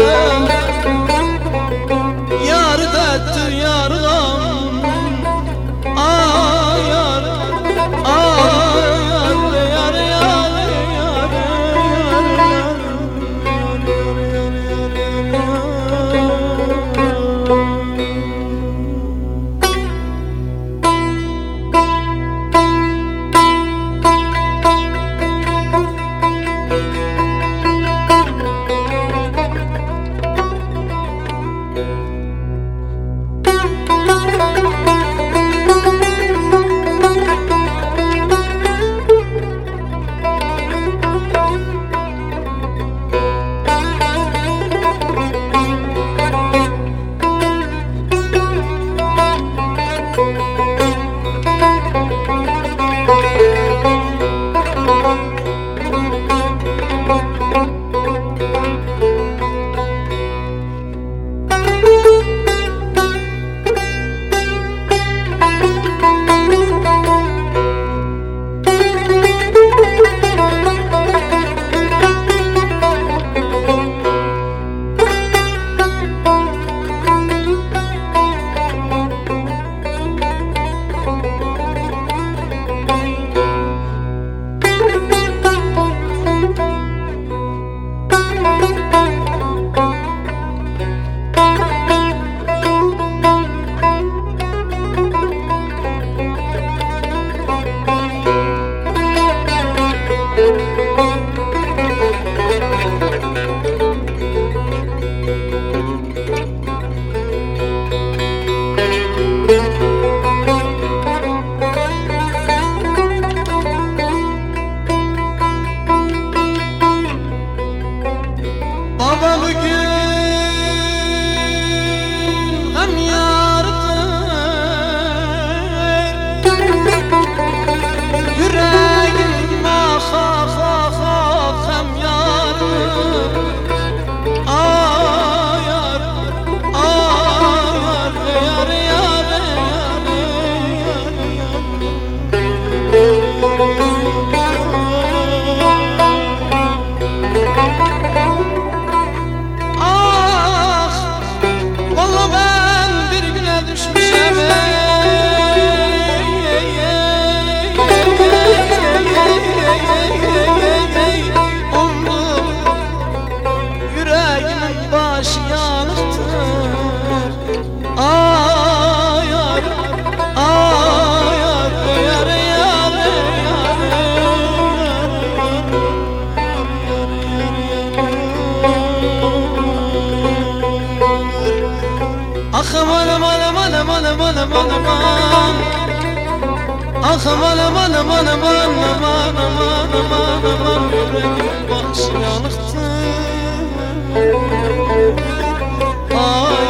love. falando aman aman aman aman aman aman aman. Ah aman aman aman aman aman aman aman aman. Yüreğim baş yanıktı Ay.